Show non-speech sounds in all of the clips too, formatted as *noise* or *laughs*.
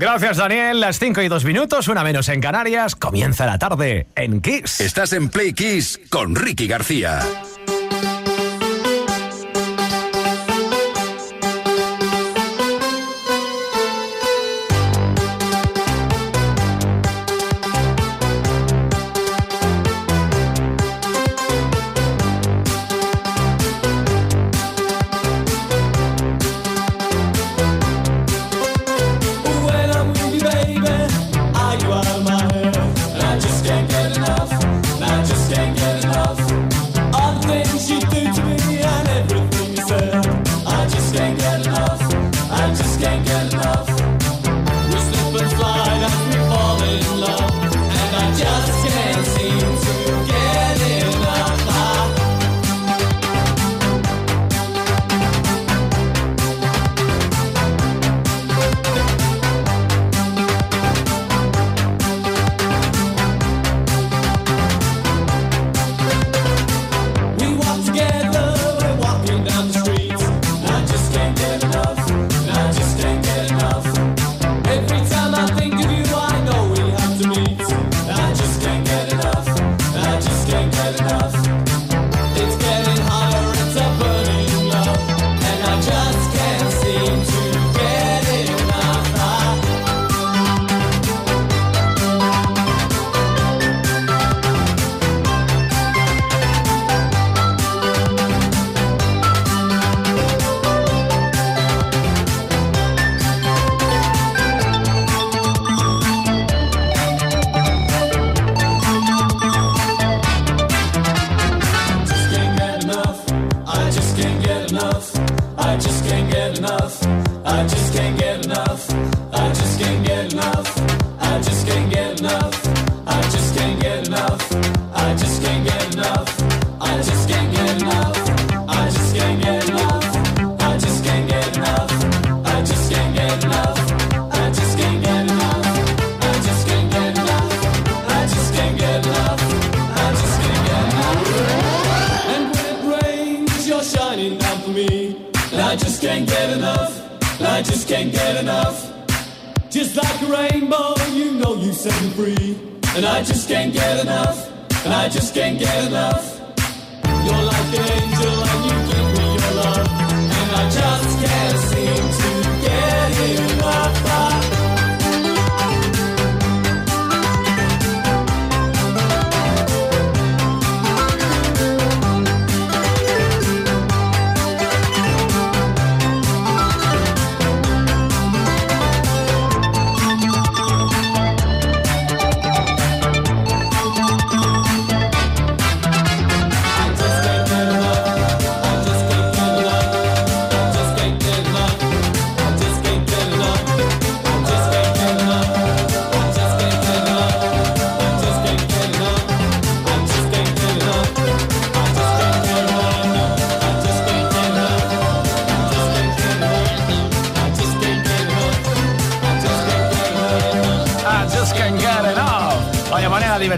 Gracias, Daniel. Las 5 y 2 minutos, una menos en Canarias. Comienza la tarde en Kiss. Estás en Play Kiss con Ricky García.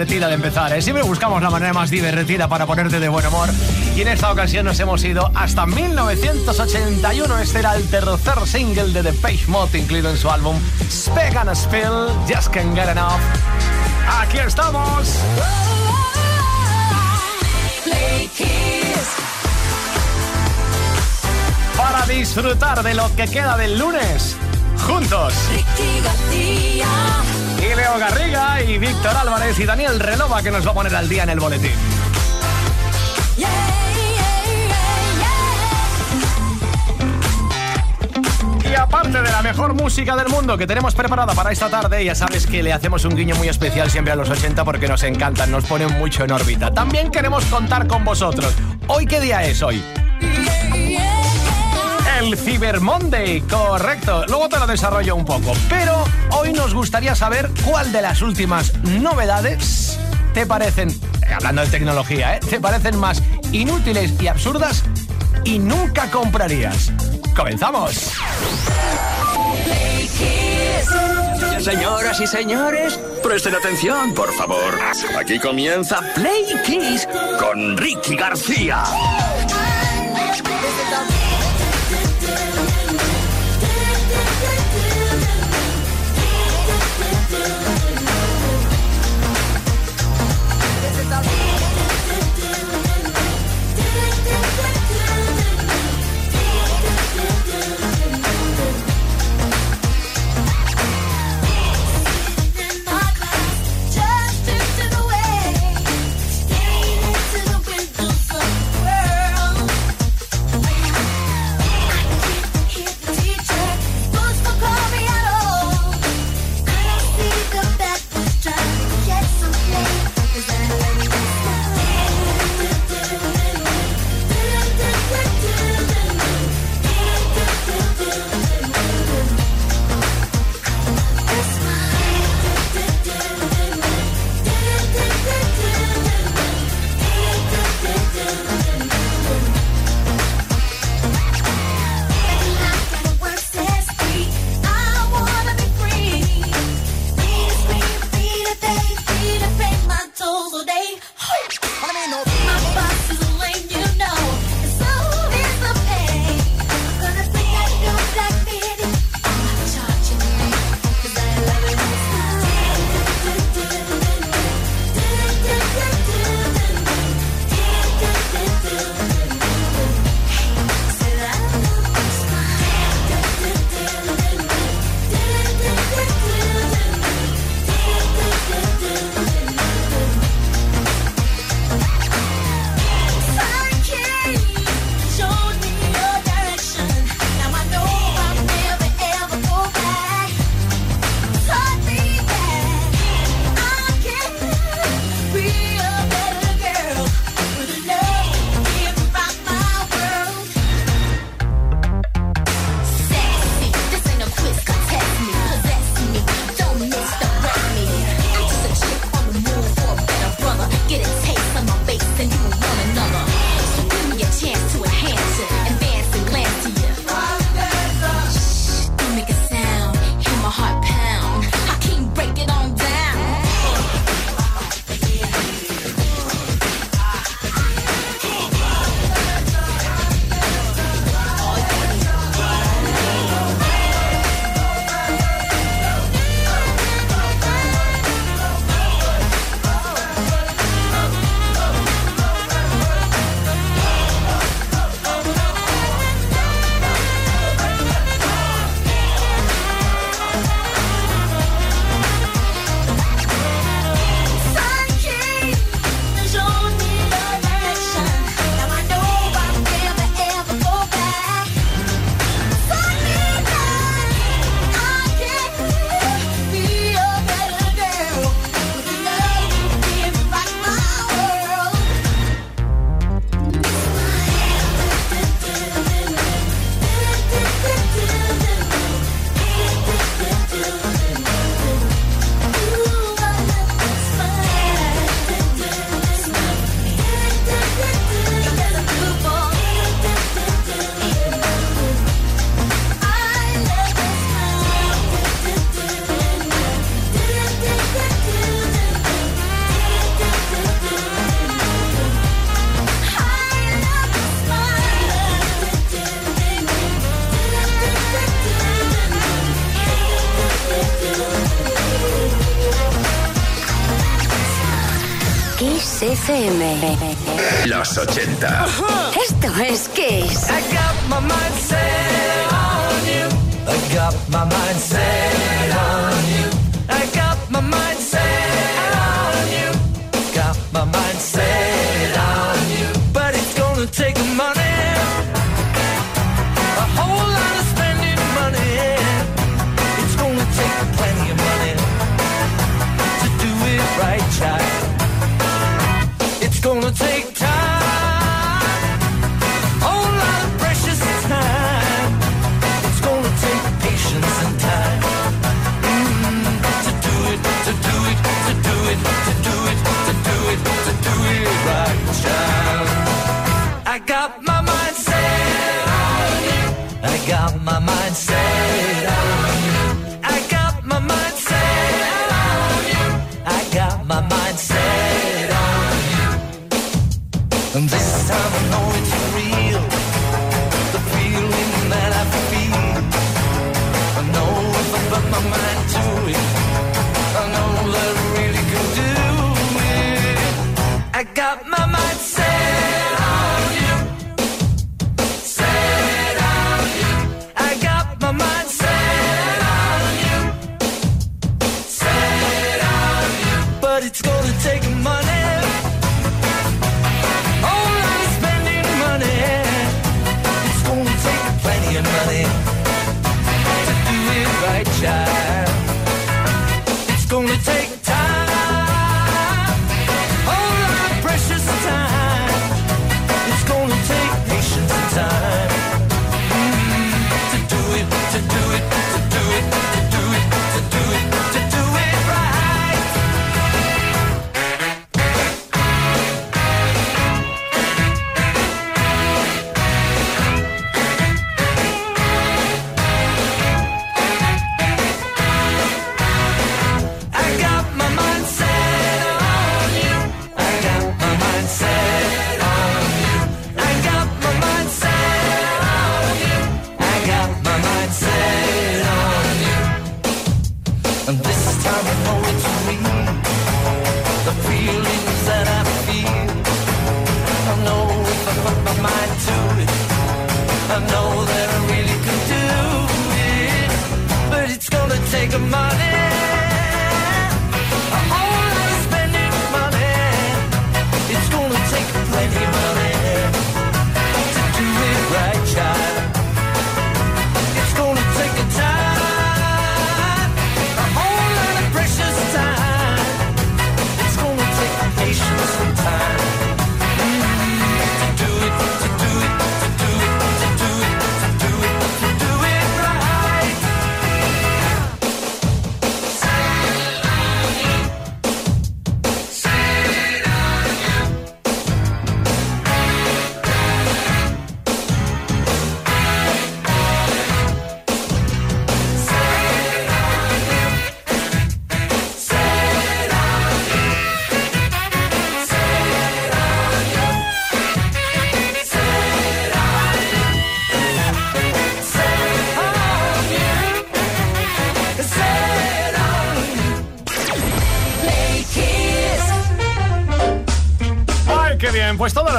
Divertida de empezar. ¿eh? Siempre buscamos la manera más divertida para ponerte de buen humor. Y en esta ocasión nos hemos ido hasta 1981. Este era el tercer single de The Page Mode incluido en su álbum Speg Spill, Just Can't Get Enough. Aquí estamos. Para disfrutar de lo que queda del lunes juntos. Garriga y Víctor Álvarez y Daniel Renova que nos va a poner al día en el boletín. Y aparte de la mejor música del mundo que tenemos preparada para esta tarde, ya sabes que le hacemos un guiño muy especial siempre a los 80 porque nos encantan, nos ponen mucho en órbita. También queremos contar con vosotros. ¿Hoy qué día es hoy? El Cyber Monday, correcto. Luego te lo desarrollo un poco. Pero hoy nos gustaría saber cuál de las últimas novedades te parecen, eh, hablando de tecnología, ¿eh? te parecen más inútiles y absurdas y nunca comprarías. ¡Comenzamos! Señoras y señores, presten atención, por favor. Aquí comienza Play Kiss con Ricky García.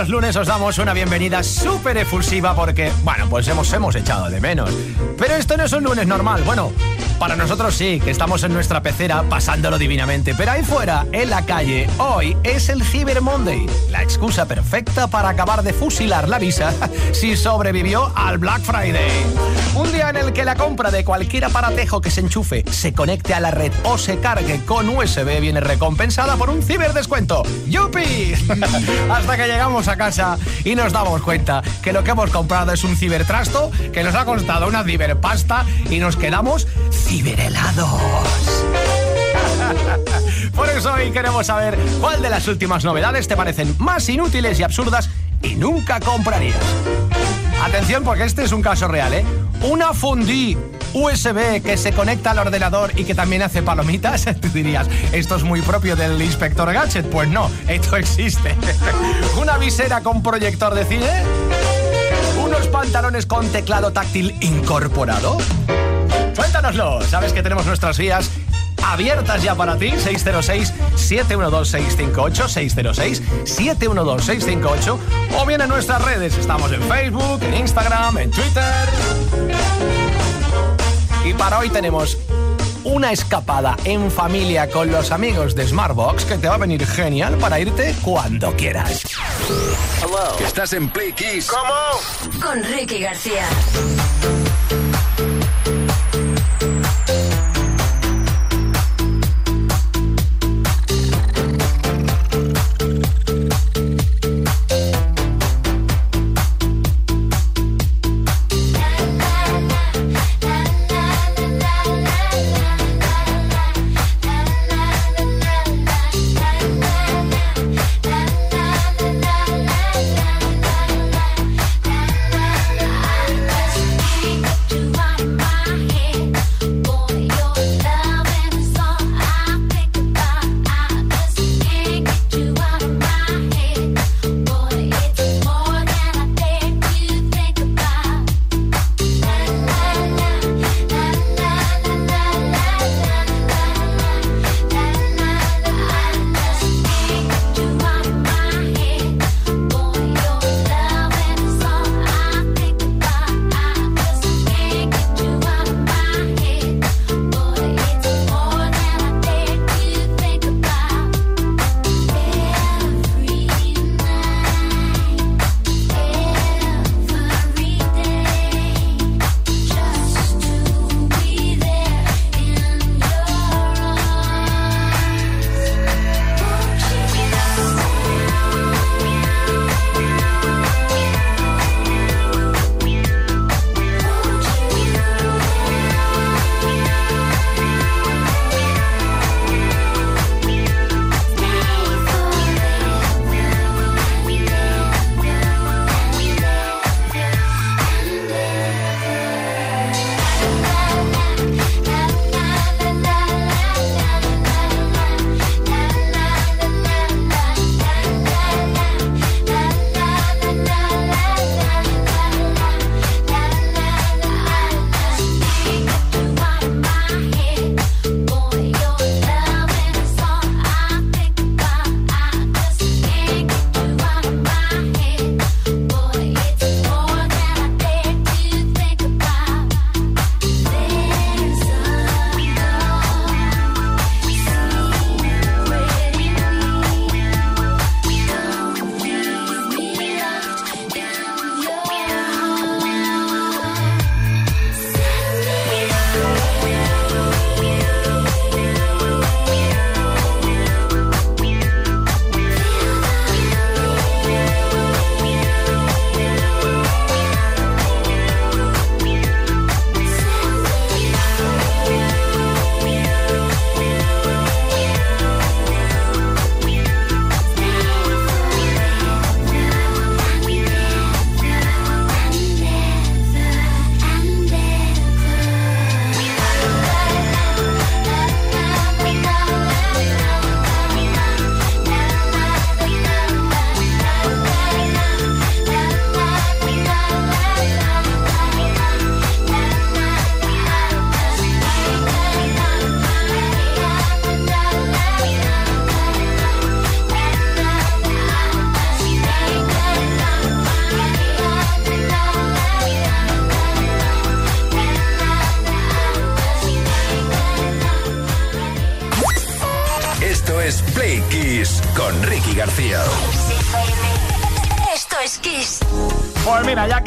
Los lunes os damos una bienvenida súper efusiva porque, bueno, pues hemos, hemos echado de menos. Pero esto no es un lunes normal. Bueno, para nosotros sí, que estamos en nuestra pecera pasándolo divinamente. Pero ahí fuera, en la calle, hoy es el Cyber Monday. La excusa perfecta para acabar de fusilar la visa *laughs* si sobrevivió al Black Friday. Un día en el que la compra de cualquier aparatejo que se enchufe, se conecte a la red o se cargue con USB viene recompensada por un ciberdescuento. ¡Yupi! *laughs* Hasta que llegamos a casa y nos damos cuenta que lo que hemos comprado es un cibertrasto que nos ha costado una ciberpasta y nos quedamos ciberhelados. Por eso hoy queremos saber cuál de las últimas novedades te parecen más inútiles y absurdas y nunca comprarías. Atención porque este es un caso real, ¿eh? Una fundí USB que se conecta al ordenador y que también hace palomitas. *laughs* Tú dirías, esto es muy propio del inspector Gadget. Pues no, esto existe. *laughs* Una visera con proyector de cine. Unos pantalones con teclado táctil incorporado. Cuéntanoslo. Sabes que tenemos nuestras vías abiertas ya para ti. 606-712-658, 606-712-658. O bien en nuestras redes. Estamos en Facebook, en Instagram, en Twitter. Y para hoy tenemos una escapada en familia con los amigos de Smartbox que te va a venir genial para irte cuando quieras. ¿Estás en Play Kiss? ¿Cómo? Con Ricky García.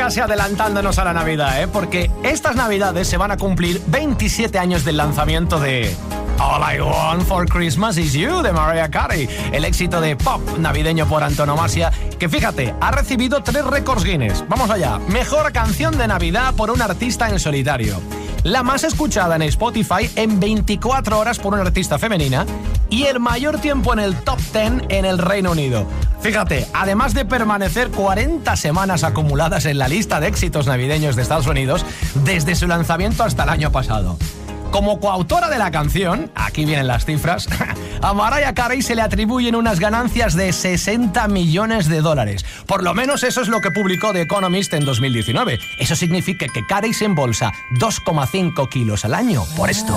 Adelantándonos a la Navidad, ¿eh? Porque estas Navidades se van a cumplir 27 años del lanzamiento de All I Want for Christmas is You de Mariah Carey, el éxito de pop navideño por antonomasia, que fíjate, ha recibido tres récords Guinness. Vamos allá. Mejor canción de Navidad por un artista en solitario. La más escuchada en Spotify en 24 horas por una artista femenina y el mayor tiempo en el top 10 en el Reino Unido. Fíjate, además de permanecer 40 semanas acumuladas en la lista de éxitos navideños de Estados Unidos, desde su lanzamiento hasta el año pasado. Como coautora de la canción, aquí vienen las cifras, *laughs* a Mariah Carey se le atribuyen unas ganancias de 60 millones de dólares. Por lo menos eso es lo que publicó The Economist en 2019. Eso significa que Carey se embolsa 2,5 kilos al año por esto.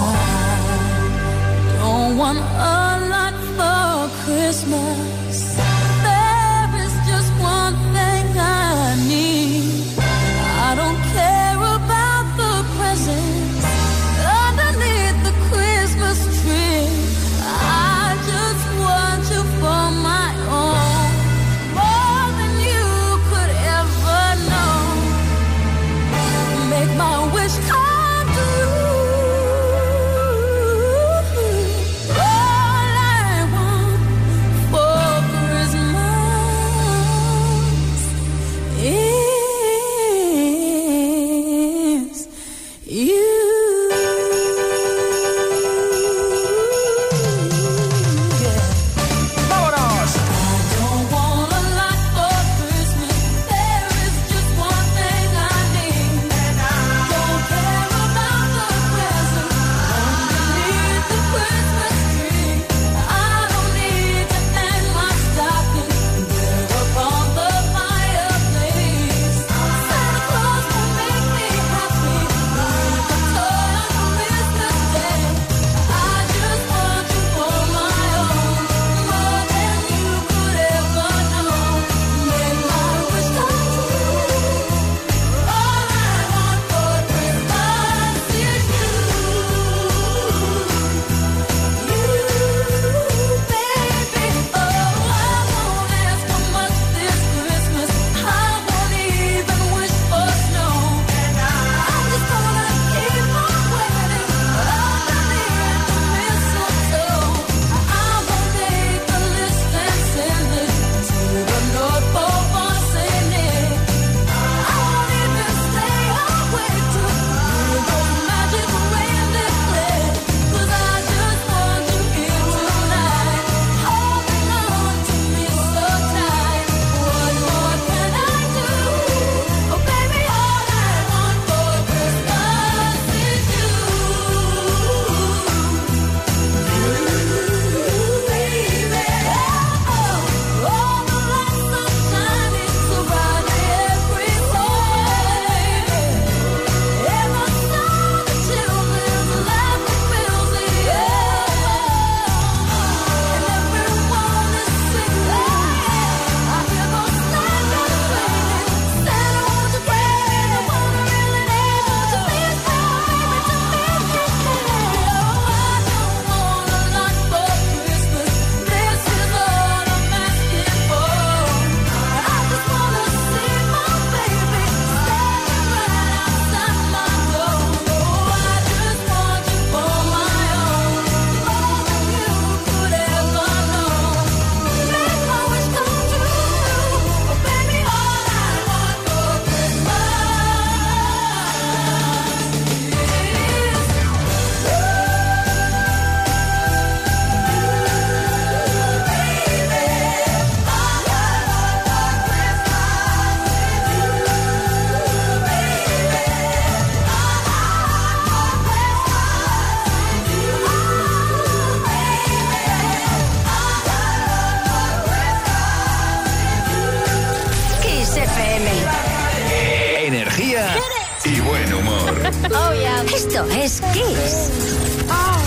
Oh, yeah. Esto es Kiss. Oh,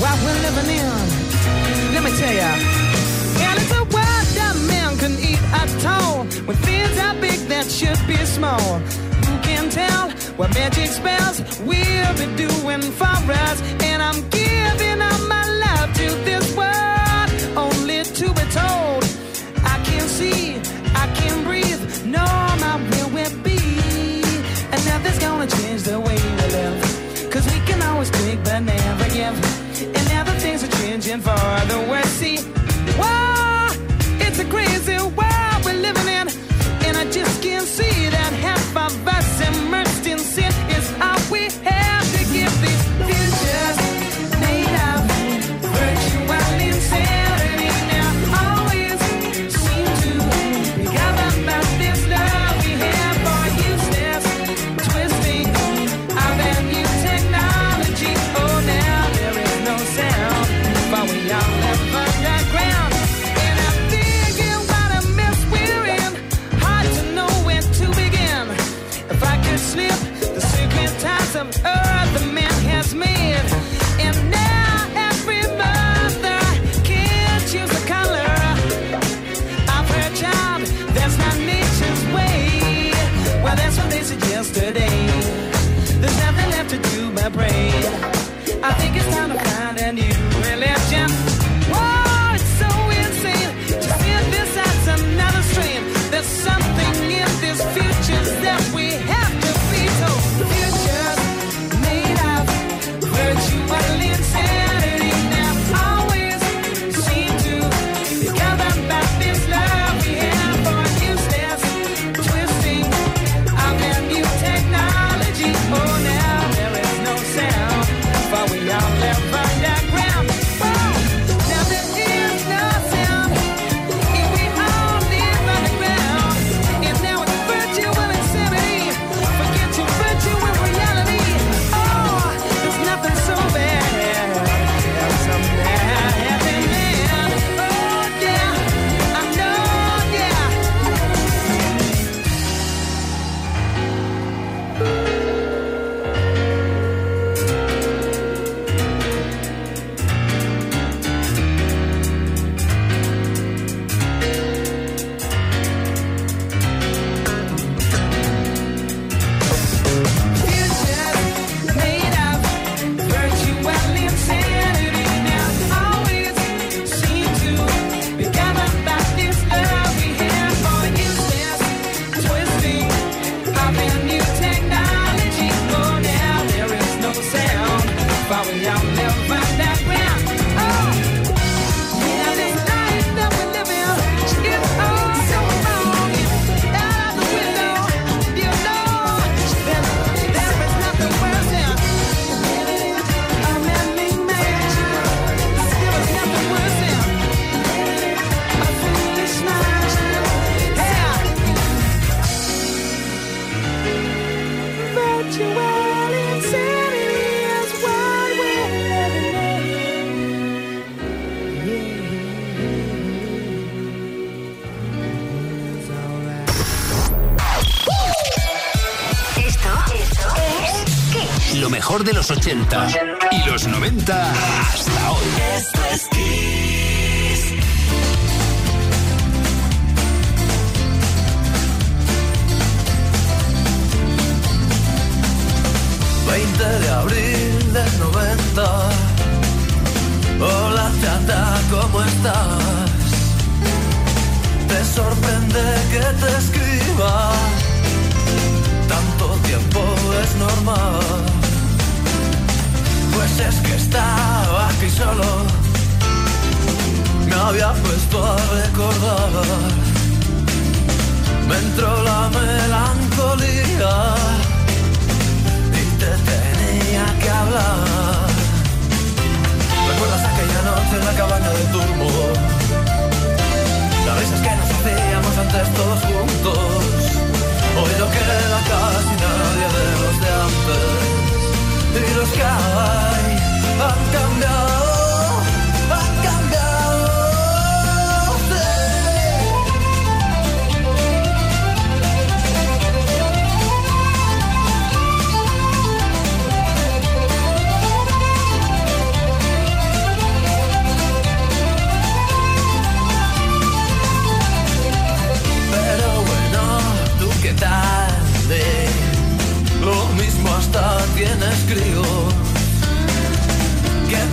what we're living in. Let me tell ya. And it's a world that man can eat at all. When things are big that should be small. Who can tell what magic spells we'll be doing for us? And I'm giving up And now the things are changing for the worse. See, todos juntos. Hoy no queda casi nadie de los de antes. Y los que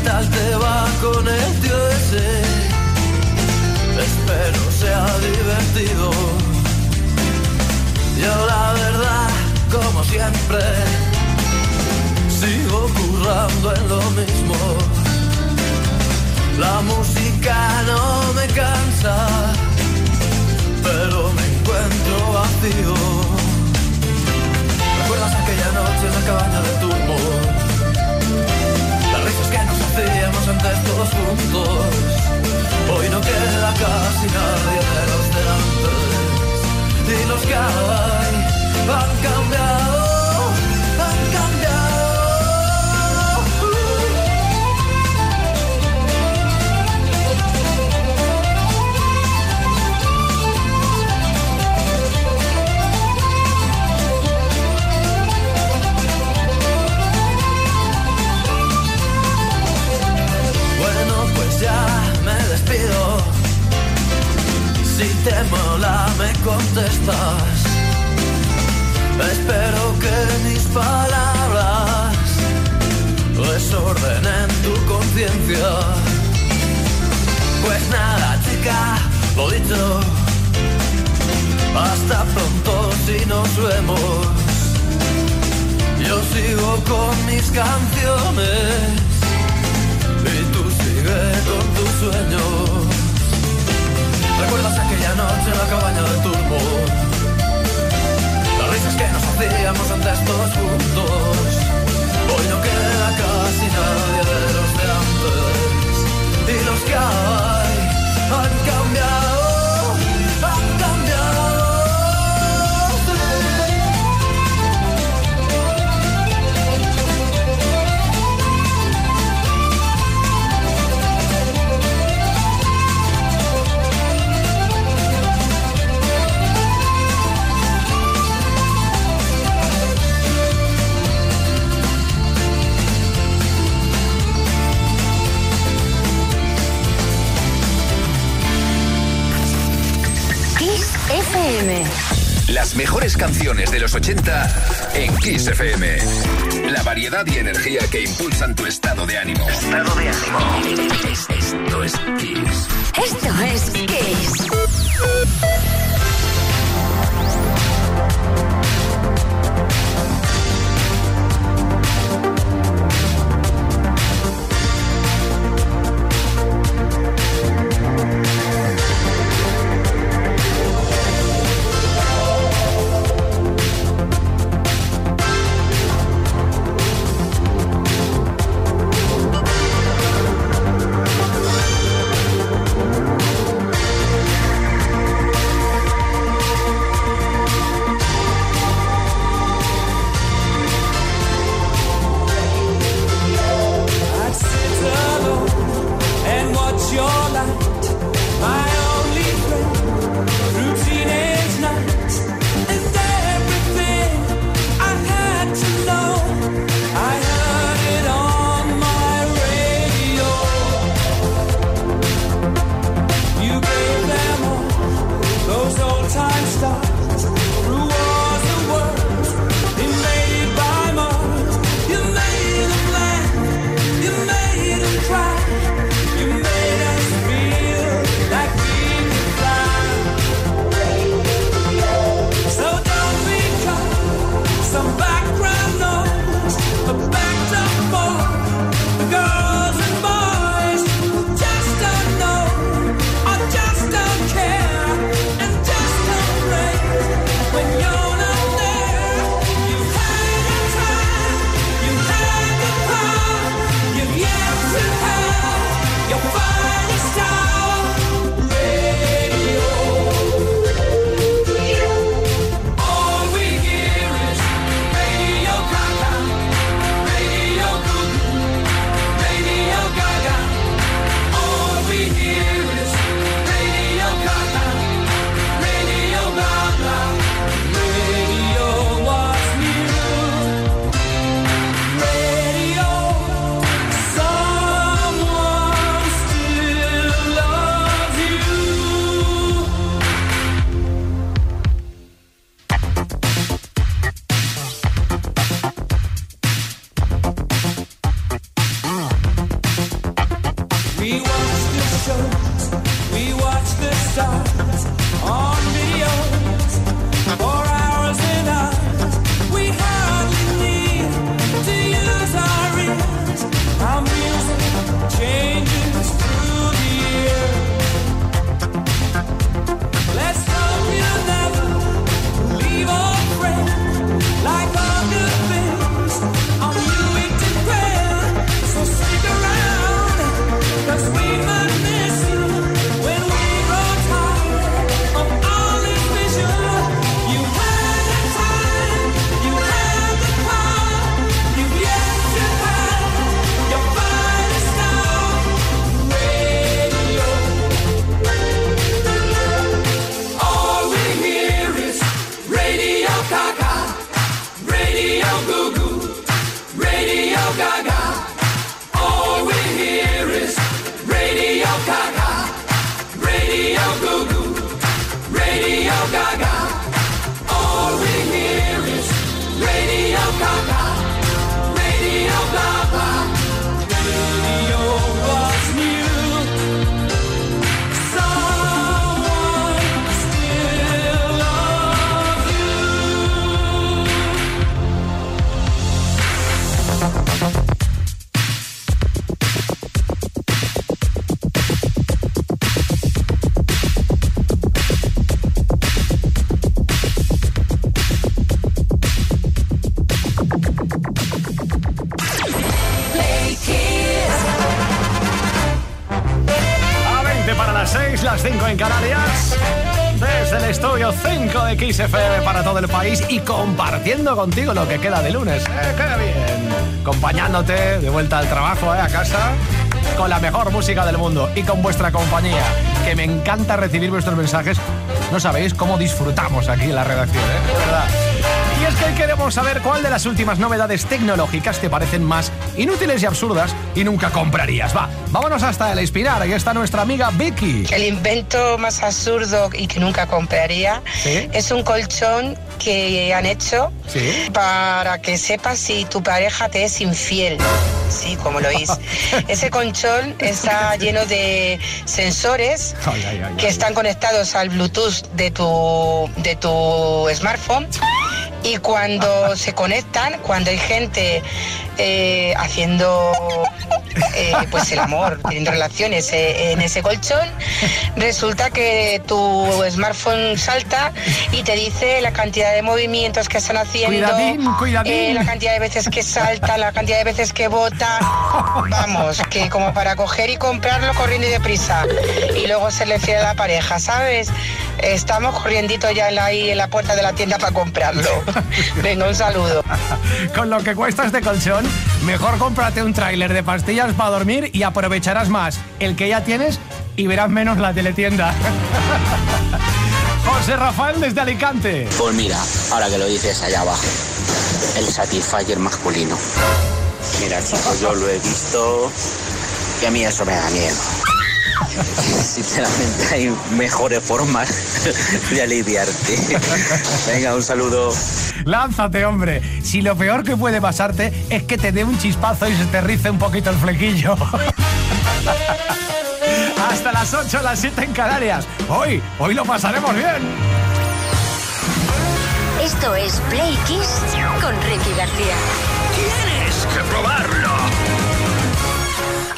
tal te va con el tío ese? Espero sea divertido. Yo la verdad, como siempre, sigo currando en lo mismo. La música no me cansa pero me encuentro vacío. ¿Recuerdas aquella noche en la cabaña de que nos hacíamos antes todos juntos. Hoy no queda casi nadie de los de antes. Y los que hay han cambiado, contestas. Espero que mis palabras desordenen tu conciencia. Pues nada, chica, lo dicho. Hasta pronto si nos vemos. Yo sigo con mis canciones y tú sigue con tus sueños. ¿Recuerdas aquella noche en la cabaña de turbo? Las risas que nos hacíamos antes todos juntos. Hoy no queda casi nadie de los de antes. Y los que hay han cambiado, FM. Las mejores canciones de los 80 en Kiss FM. La variedad y energía que impulsan tu estado de ánimo. Estado de ánimo. Esto es contigo lo que queda de lunes. ¡Eh, qué bien! Acompañándote de vuelta al trabajo, ¿eh? a casa, con la mejor música del mundo y con vuestra compañía, que me encanta recibir vuestros mensajes. No sabéis cómo disfrutamos aquí en la redacción, ¿eh? De verdad. Y es que queremos saber cuál de las últimas novedades tecnológicas te parecen más inútiles y absurdas y nunca comprarías. Va, vámonos hasta el Inspirar. Aquí está nuestra amiga Vicky. El invento más absurdo y que nunca compraría Sí. es un colchón que han hecho Sí. para que sepas si tu pareja te es infiel. Sí, como lo oís. *laughs* Ese colchón está lleno de sensores Ay, ay, ay, que están conectados al Bluetooth de tu, de tu smartphone. Y cuando se conectan, cuando hay gente eh, haciendo eh, pues el amor, teniendo relaciones eh, en ese colchón, resulta que tu smartphone salta y te dice la cantidad de movimientos que están haciendo, Cuidadín, cuidadín. eh, la cantidad de veces que salta, la cantidad de veces que bota. Vamos, que como para coger y comprarlo corriendo y deprisa. Y luego se le fiel a la pareja, ¿sabes? Estamos corriendito ya en la, ahí en la puerta de la tienda para comprarlo. *laughs* Venga, un saludo. Con lo que cuesta este colchón, mejor cómprate un tráiler de pastillas para dormir y aprovecharás más el que ya tienes y verás menos la teletienda. *laughs* José Rafael desde Alicante. Pues mira, ahora que lo dices allá abajo, el Satisfyer masculino. Mira, chicos, yo lo he visto y a mí eso me da miedo. Sinceramente hay mejores formas de aliviarte. Venga, un saludo. Lánzate, hombre. Si lo peor que puede pasarte es que te dé un chispazo y se te rice un poquito el flequillo. *laughs* Hasta las 8, las 7 en Canarias. Hoy, hoy lo pasaremos bien. Esto es Play Kiss con Ricky García. Tienes que probarlo.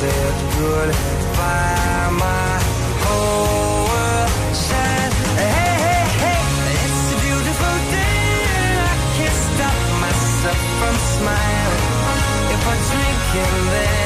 said goodbye. My whole world shined. Hey, hey, hey, it's a beautiful day, and I can't stop myself from smiling. If I know there's no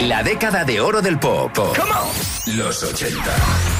La década de oro del pop. Los 80.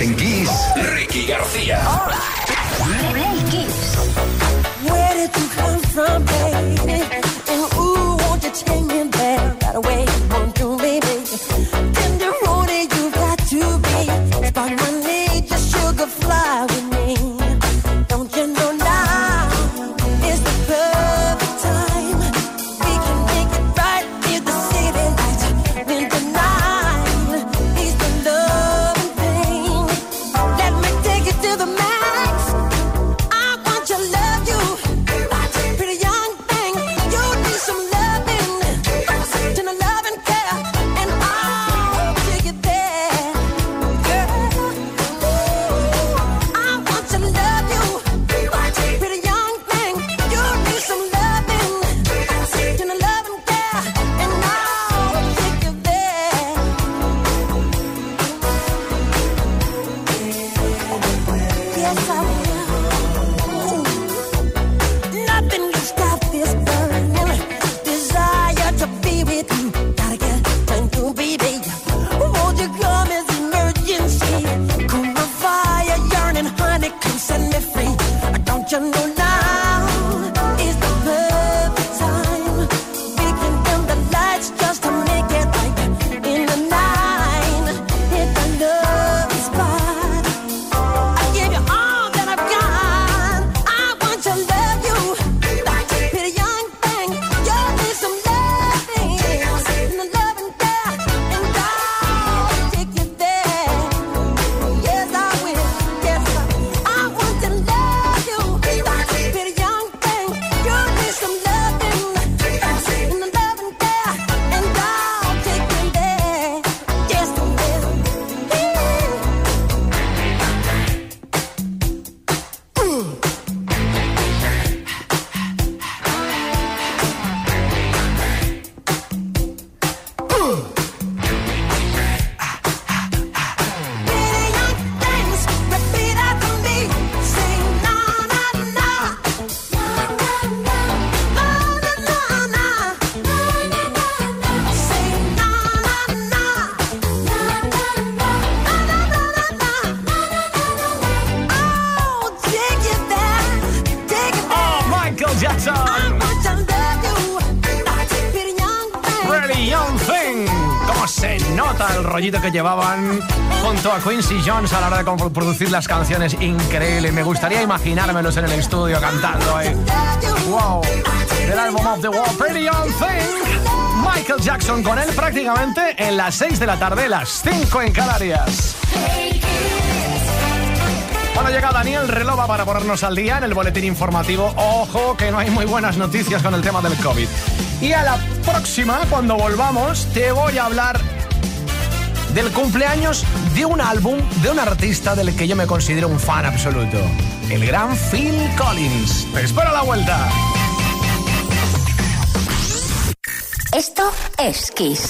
En llevaban junto a Quincy Jones a la hora de producir las canciones. Increíble. Me gustaría imaginármelos en el estudio cantando. Wow. Del álbum of the World, Pretty Young Thing. Michael Jackson con él prácticamente en las 6 de la tarde, las 5 en Canarias. Bueno, llega Daniel Relova para ponernos al día en el boletín informativo. Ojo, que no hay muy buenas noticias con el tema del COVID. Y a la próxima, cuando volvamos, te voy a hablar del cumpleaños de un álbum de un artista del que yo me considero un fan absoluto. El gran Phil Collins. Te espero la vuelta. Esto es Kiss.